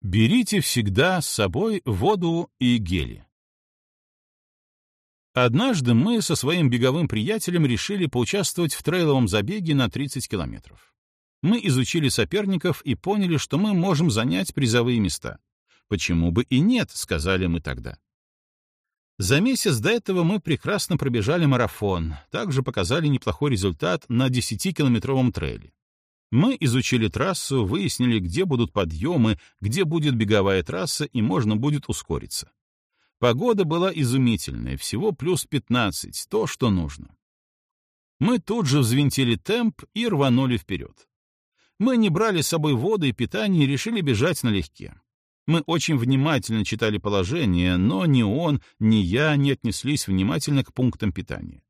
Берите всегда с собой воду и гели. Однажды мы со своим беговым приятелем решили поучаствовать в трейловом забеге на 30 километров. Мы изучили соперников и поняли, что мы можем занять призовые места. Почему бы и нет, сказали мы тогда. За месяц до этого мы прекрасно пробежали марафон, также показали неплохой результат на 10-километровом трейле. Мы изучили трассу, выяснили, где будут подъемы, где будет беговая трасса и можно будет ускориться. Погода была изумительная, всего плюс 15, то, что нужно. Мы тут же взвинтили темп и рванули вперед. Мы не брали с собой воды и питание и решили бежать налегке. Мы очень внимательно читали положение, но ни он, ни я не отнеслись внимательно к пунктам питания.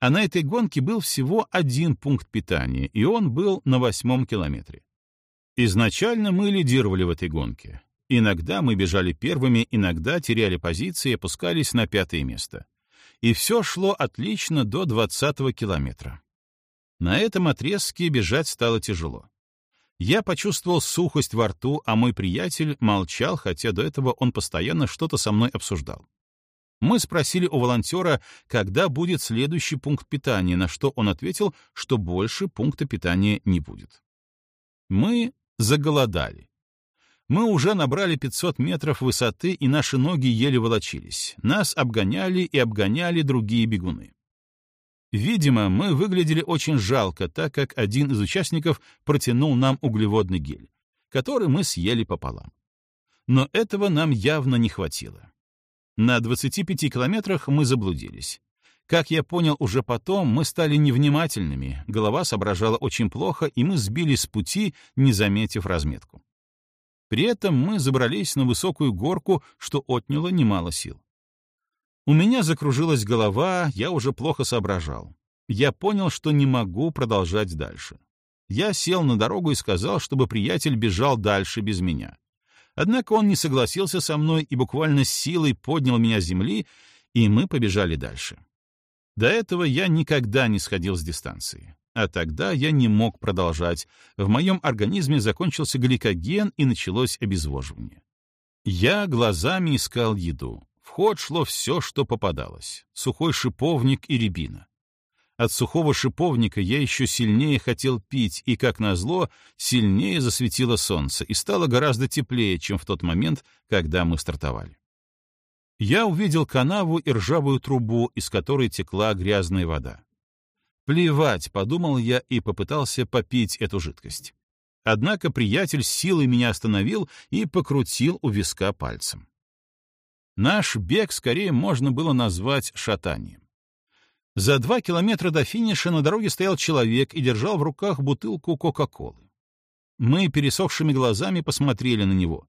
А на этой гонке был всего один пункт питания, и он был на восьмом километре. Изначально мы лидировали в этой гонке. Иногда мы бежали первыми, иногда теряли позиции и опускались на пятое место. И все шло отлично до двадцатого километра. На этом отрезке бежать стало тяжело. Я почувствовал сухость во рту, а мой приятель молчал, хотя до этого он постоянно что-то со мной обсуждал. Мы спросили у волонтера, когда будет следующий пункт питания, на что он ответил, что больше пункта питания не будет. Мы заголодали. Мы уже набрали 500 метров высоты, и наши ноги еле волочились. Нас обгоняли и обгоняли другие бегуны. Видимо, мы выглядели очень жалко, так как один из участников протянул нам углеводный гель, который мы съели пополам. Но этого нам явно не хватило. На 25 километрах мы заблудились. Как я понял уже потом, мы стали невнимательными, голова соображала очень плохо, и мы сбились с пути, не заметив разметку. При этом мы забрались на высокую горку, что отняло немало сил. У меня закружилась голова, я уже плохо соображал. Я понял, что не могу продолжать дальше. Я сел на дорогу и сказал, чтобы приятель бежал дальше без меня. Однако он не согласился со мной и буквально силой поднял меня с земли, и мы побежали дальше. До этого я никогда не сходил с дистанции. А тогда я не мог продолжать. В моем организме закончился гликоген и началось обезвоживание. Я глазами искал еду. В ход шло все, что попадалось. Сухой шиповник и рябина. От сухого шиповника я еще сильнее хотел пить, и, как назло, сильнее засветило солнце, и стало гораздо теплее, чем в тот момент, когда мы стартовали. Я увидел канаву и ржавую трубу, из которой текла грязная вода. «Плевать», — подумал я и попытался попить эту жидкость. Однако приятель силой меня остановил и покрутил у виска пальцем. Наш бег скорее можно было назвать шатанием. За два километра до финиша на дороге стоял человек и держал в руках бутылку Кока-Колы. Мы пересохшими глазами посмотрели на него.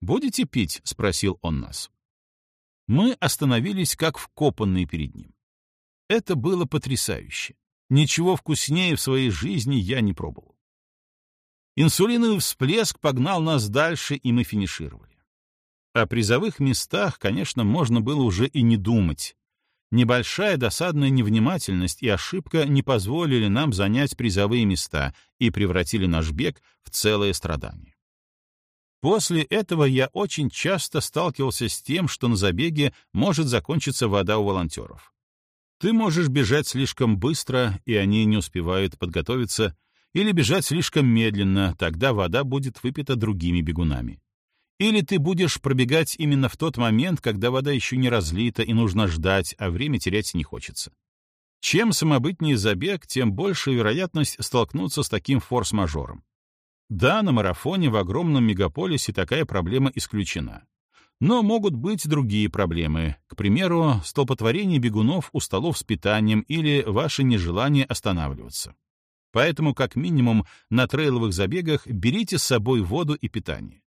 «Будете пить?» — спросил он нас. Мы остановились как вкопанные перед ним. Это было потрясающе. Ничего вкуснее в своей жизни я не пробовал. Инсулиновый всплеск погнал нас дальше, и мы финишировали. О призовых местах, конечно, можно было уже и не думать. Небольшая досадная невнимательность и ошибка не позволили нам занять призовые места и превратили наш бег в целое страдание. После этого я очень часто сталкивался с тем, что на забеге может закончиться вода у волонтеров. Ты можешь бежать слишком быстро, и они не успевают подготовиться, или бежать слишком медленно, тогда вода будет выпита другими бегунами. Или ты будешь пробегать именно в тот момент, когда вода еще не разлита и нужно ждать, а время терять не хочется. Чем самобытнее забег, тем больше вероятность столкнуться с таким форс-мажором. Да, на марафоне в огромном мегаполисе такая проблема исключена. Но могут быть другие проблемы, к примеру, столпотворение бегунов у столов с питанием или ваше нежелание останавливаться. Поэтому, как минимум, на трейловых забегах берите с собой воду и питание.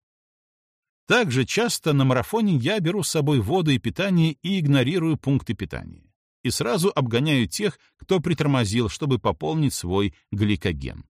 Также часто на марафоне я беру с собой воду и питание и игнорирую пункты питания. И сразу обгоняю тех, кто притормозил, чтобы пополнить свой гликоген.